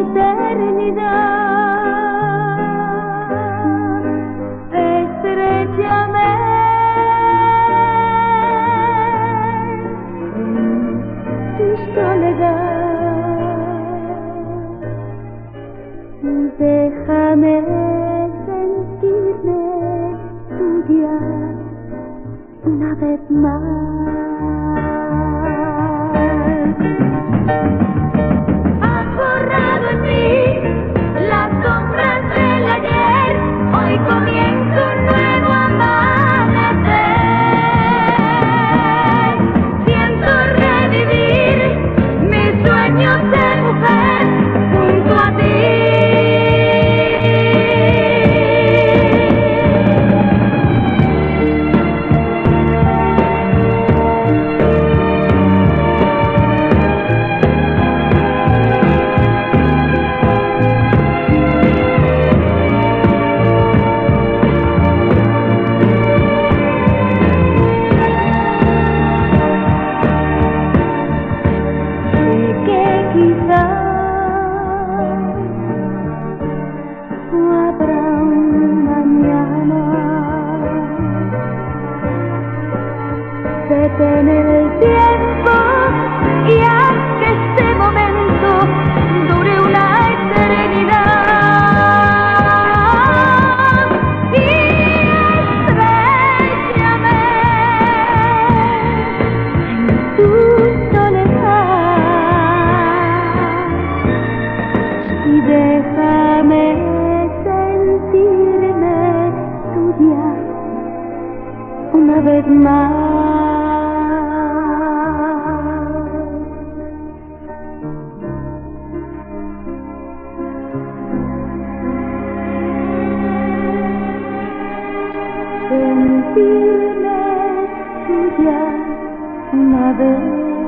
eternidad. Déjame sentirme tuya una vez más. Una vez más. sentirme tuya una vez.